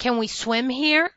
Can we swim here?